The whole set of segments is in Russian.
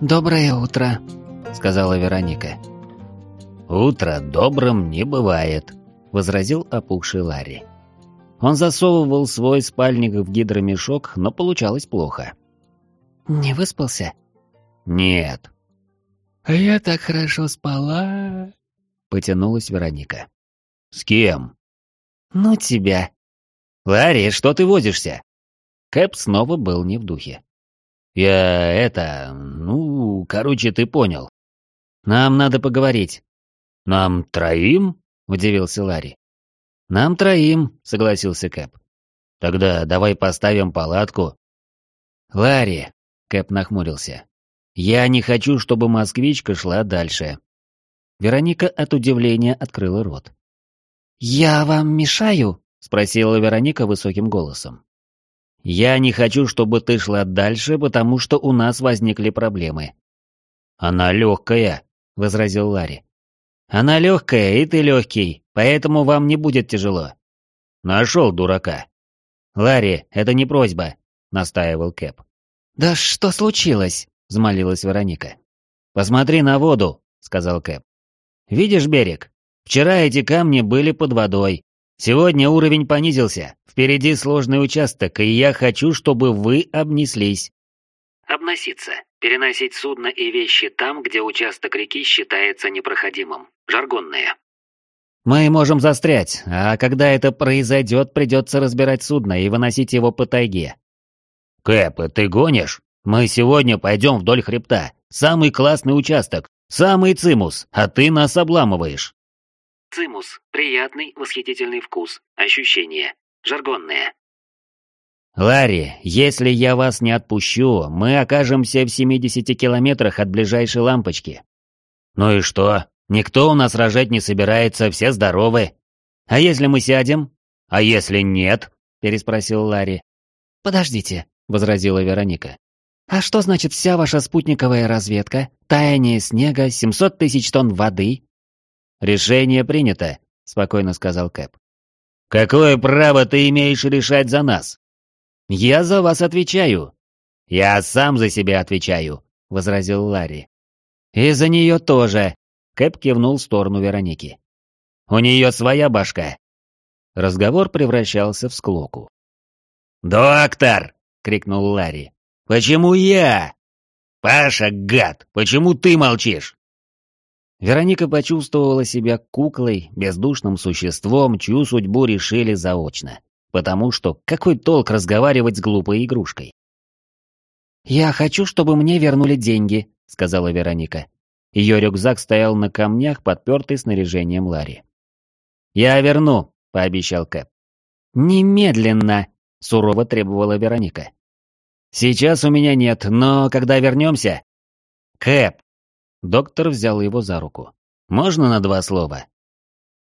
«Доброе утро», — сказала Вероника. «Утро добрым не бывает», — возразил опухший Ларри. Он засовывал свой спальник в гидромешок, но получалось плохо. «Не выспался?» «Нет». «А я так хорошо спала», — потянулась Вероника. «С кем?» «Ну тебя». «Ларри, что ты возишься?» Кэп снова был не в духе. «Я это... ну, короче, ты понял. Нам надо поговорить». «Нам троим?» — удивился Ларри. «Нам троим», — согласился Кэп. «Тогда давай поставим палатку». «Ларри», — Кэп нахмурился, — «я не хочу, чтобы москвичка шла дальше». Вероника от удивления открыла рот. «Я вам мешаю?» — спросила Вероника высоким голосом. «Я не хочу, чтобы ты шла дальше, потому что у нас возникли проблемы». «Она легкая», — возразил Ларри. «Она легкая, и ты легкий, поэтому вам не будет тяжело». «Нашел дурака». «Ларри, это не просьба», — настаивал Кэп. «Да что случилось?» — взмолилась Вероника. «Посмотри на воду», — сказал Кэп. «Видишь берег? Вчера эти камни были под водой, Сегодня уровень понизился, впереди сложный участок, и я хочу, чтобы вы обнеслись. Обноситься. Переносить судно и вещи там, где участок реки считается непроходимым. Жаргонные. Мы можем застрять, а когда это произойдет, придется разбирать судно и выносить его по тайге. Кэп, ты гонишь? Мы сегодня пойдем вдоль хребта. Самый классный участок, самый цимус, а ты нас обламываешь. Цимус. Приятный, восхитительный вкус. Ощущения. Жаргонные. «Ларри, если я вас не отпущу, мы окажемся в 70 километрах от ближайшей лампочки». «Ну и что? Никто у нас рожать не собирается, все здоровы. А если мы сядем? А если нет?» – переспросил Ларри. «Подождите», – возразила Вероника. «А что значит вся ваша спутниковая разведка? Таяние снега, 700 тысяч тонн воды, «Решение принято», — спокойно сказал Кэп. «Какое право ты имеешь решать за нас?» «Я за вас отвечаю». «Я сам за себя отвечаю», — возразил Ларри. «И за нее тоже», — Кэп кивнул в сторону Вероники. «У нее своя башка». Разговор превращался в склоку. «Доктор!» — крикнул Ларри. «Почему я?» «Паша, гад, почему ты молчишь?» Вероника почувствовала себя куклой, бездушным существом, чью судьбу решили заочно. Потому что какой толк разговаривать с глупой игрушкой? «Я хочу, чтобы мне вернули деньги», — сказала Вероника. Ее рюкзак стоял на камнях, подпертый снаряжением Ларри. «Я верну», — пообещал Кэп. «Немедленно», — сурово требовала Вероника. «Сейчас у меня нет, но когда вернемся...» «Кэп, Доктор взял его за руку. «Можно на два слова?»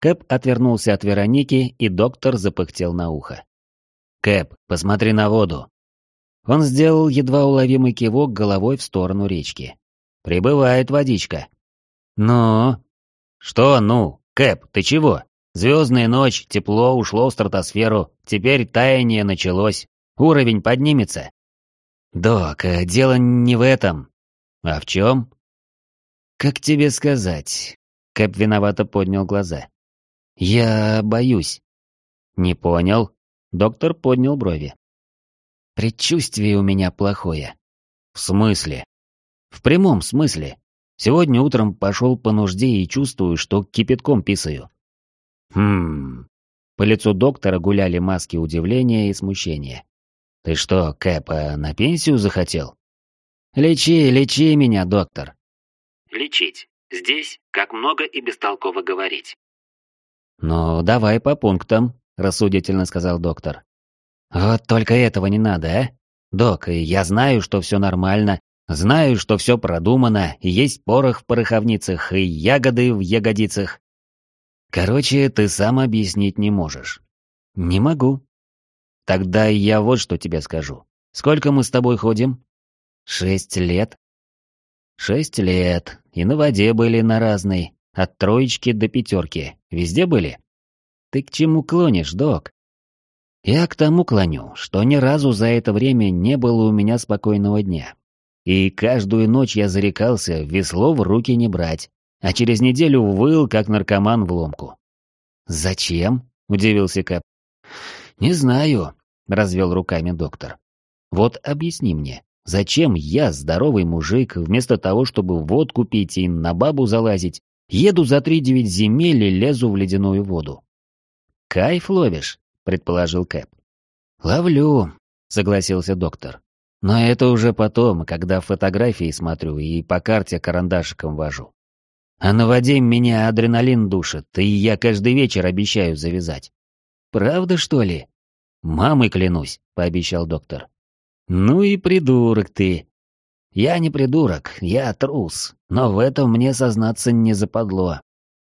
Кэп отвернулся от Вероники, и доктор запыхтел на ухо. «Кэп, посмотри на воду». Он сделал едва уловимый кивок головой в сторону речки. «Прибывает водичка». «Ну?» «Что «ну»? Кэп, ты чего? Звездная ночь, тепло ушло в стратосферу, теперь таяние началось. Уровень поднимется». «Док, э, дело не в этом». «А в чем?» «Как тебе сказать?» Кэп виновато поднял глаза. «Я боюсь». «Не понял?» Доктор поднял брови. «Предчувствие у меня плохое». «В смысле?» «В прямом смысле. Сегодня утром пошел по нужде и чувствую, что кипятком писаю». «Хм...» По лицу доктора гуляли маски удивления и смущения. «Ты что, Кэп, а на пенсию захотел?» «Лечи, лечи меня, доктор. Лечить. Здесь как много и бестолково говорить. «Ну, давай по пунктам», — рассудительно сказал доктор. «Вот только этого не надо, а? Док, я знаю, что все нормально, знаю, что все продумано, есть порох в пороховницах, и ягоды в ягодицах. Короче, ты сам объяснить не можешь». «Не могу». «Тогда я вот что тебе скажу. Сколько мы с тобой ходим?» «Шесть лет», Шесть лет, и на воде были на разной, от троечки до пятерки. Везде были? Ты к чему клонишь, док? Я к тому клоню, что ни разу за это время не было у меня спокойного дня. И каждую ночь я зарекался весло в руки не брать, а через неделю выл, как наркоман в ломку. «Зачем?» — удивился Кэп. «Не знаю», — развел руками доктор. «Вот объясни мне, зачем я, здоровый мужик, вместо того, чтобы водку пить и на бабу залазить, еду за три-девять земель и лезу в ледяную воду?» «Кайф ловишь?» — предположил Кэп. «Ловлю», — согласился доктор. «Но это уже потом, когда фотографии смотрю и по карте карандашиком вожу. А на воде меня адреналин душит, и я каждый вечер обещаю завязать. Правда, что ли? Мамой клянусь, пообещал доктор. Ну и придурок ты. Я не придурок, я трус, но в этом мне сознаться не западло.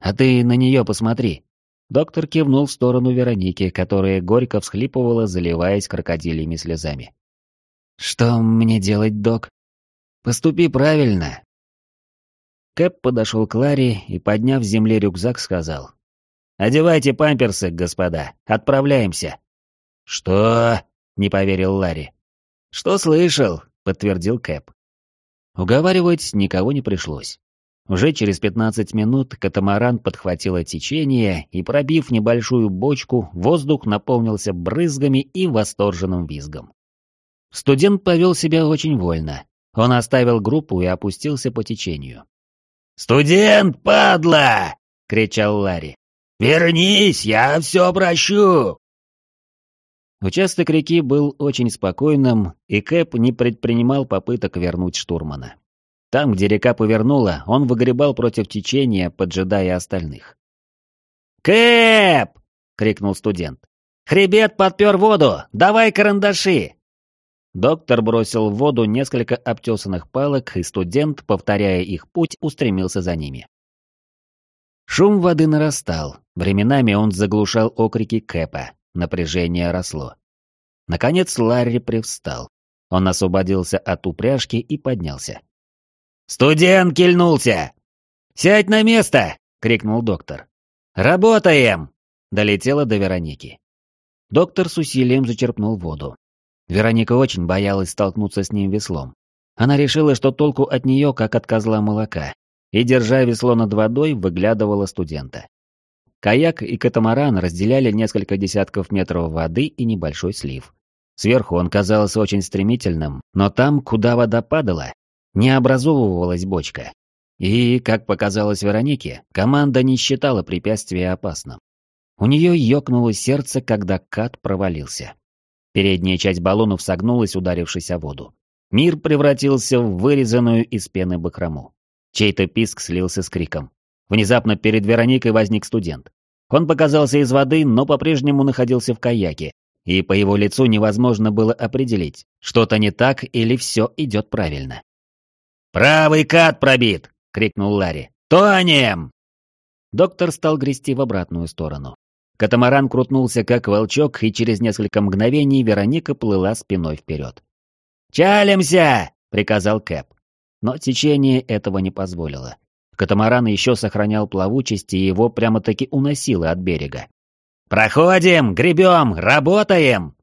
А ты на нее посмотри. Доктор кивнул в сторону Вероники, которая горько всхлипывала, заливаясь крокодильями слезами. «Что мне делать, док?» «Поступи правильно, Кэп подошел к Ларе и, подняв с земли рюкзак, сказал. «Одевайте памперсы, господа, отправляемся». «Что?» — не поверил Ларри. «Что слышал?» — подтвердил Кэп. Уговаривать никого не пришлось. Уже через пятнадцать минут катамаран подхватило течение, и, пробив небольшую бочку, воздух наполнился брызгами и восторженным визгом. Студент повел себя очень вольно. Он оставил группу и опустился по течению. «Студент, падла!» — кричал Ларри. «Вернись, я все прощу!» Участок реки был очень спокойным, и Кэп не предпринимал попыток вернуть штурмана. Там, где река повернула, он выгребал против течения, поджидая остальных. «Кэп!» — крикнул студент. «Хребет подпер воду! Давай карандаши!» Доктор бросил в воду несколько обтесанных палок, и студент, повторяя их путь, устремился за ними. Шум воды нарастал, временами он заглушал окрики Кэпа, напряжение росло. Наконец Ларри привстал. Он освободился от упряжки и поднялся. «Студент кильнулся!» «Сядь на место!» — крикнул доктор. «Работаем!» — долетело до Вероники. Доктор с усилием зачерпнул воду. Вероника очень боялась столкнуться с ним веслом. Она решила, что толку от нее, как от козла молока, и, держа весло над водой, выглядывала студента. Каяк и катамаран разделяли несколько десятков метров воды и небольшой слив. Сверху он казался очень стремительным, но там, куда вода падала, не образовывалась бочка. И, как показалось Веронике, команда не считала препятствия опасным. У нее ёкнуло сердце, когда кат провалился. Передняя часть баллонов согнулась, ударившись о воду. Мир превратился в вырезанную из пены бахрому. Чей-то писк слился с криком. Внезапно перед Вероникой возник студент. Он показался из воды, но по-прежнему находился в каяке, и по его лицу невозможно было определить, что-то не так или все идет правильно. «Правый кат пробит!» — крикнул Ларри. «Тонем!» Доктор стал грести в обратную сторону. Катамаран крутнулся как волчок, и через несколько мгновений Вероника плыла спиной вперед. «Чалимся!» — приказал Кэп. Но течение этого не позволило. Катамаран еще сохранял плавучесть, и его прямо-таки уносило от берега. «Проходим! Гребем! Работаем!»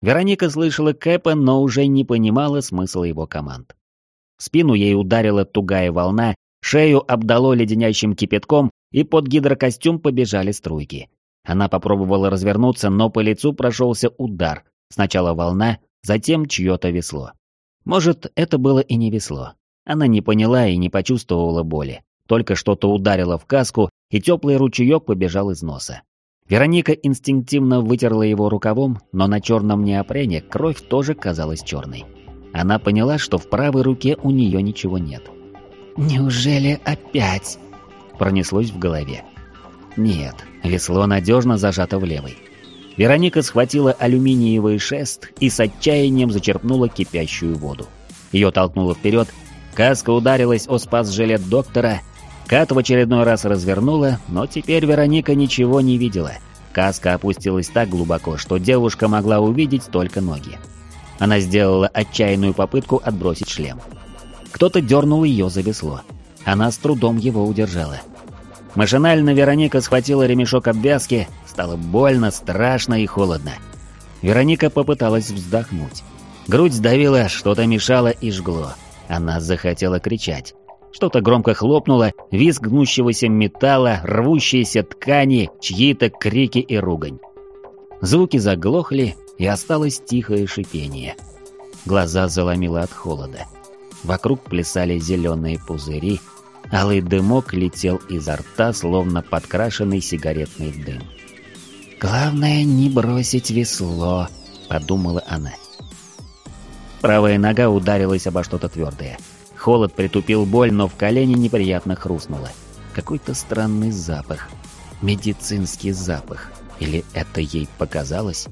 Вероника слышала Кэпа, но уже не понимала смысла его команд. В спину ей ударила тугая волна, шею обдало леденящим кипятком, и под гидрокостюм побежали струйки. Она попробовала развернуться, но по лицу прошелся удар. Сначала волна, затем чье-то весло. Может, это было и не весло. Она не поняла и не почувствовала боли. Только что-то ударило в каску, и теплый ручеек побежал из носа. Вероника инстинктивно вытерла его рукавом, но на черном неопрене кровь тоже казалась черной. Она поняла, что в правой руке у нее ничего нет. «Неужели опять?» Пронеслось в голове. Нет, весло надежно зажато в левой. Вероника схватила алюминиевый шест и с отчаянием зачерпнула кипящую воду. Ее толкнуло вперед, каска ударилась о спас-жилет доктора, Кат в очередной раз развернула, но теперь Вероника ничего не видела. Каска опустилась так глубоко, что девушка могла увидеть только ноги. Она сделала отчаянную попытку отбросить шлем. Кто-то дернул ее за весло. Она с трудом его удержала. Машинально Вероника схватила ремешок обвязки, стало больно, страшно и холодно. Вероника попыталась вздохнуть. Грудь сдавила, что-то мешало и жгло. Она захотела кричать. Что-то громко хлопнуло, визг гнущегося металла, рвущиеся ткани, чьи-то крики и ругань. Звуки заглохли, и осталось тихое шипение. Глаза заломило от холода. Вокруг плясали зеленые пузыри, алый дымок летел изо рта, словно подкрашенный сигаретный дым. «Главное не бросить весло», — подумала она. Правая нога ударилась обо что-то твердое. Холод притупил боль, но в колене неприятно хрустнуло. Какой-то странный запах. Медицинский запах. Или это ей показалось?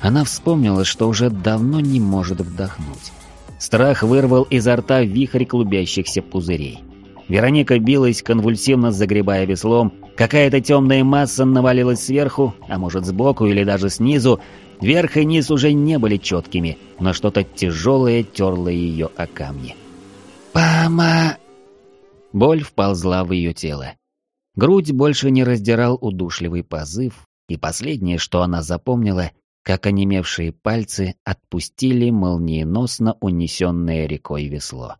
Она вспомнила, что уже давно не может вдохнуть. Страх вырвал изо рта вихрь клубящихся пузырей. Вероника билась, конвульсивно загребая веслом. Какая-то темная масса навалилась сверху, а может сбоку или даже снизу. Верх и низ уже не были четкими, но что-то тяжелое терло ее о камни. «Пама!» Боль вползла в ее тело. Грудь больше не раздирал удушливый позыв, и последнее, что она запомнила, как онемевшие пальцы отпустили молниеносно унесенное рекой весло.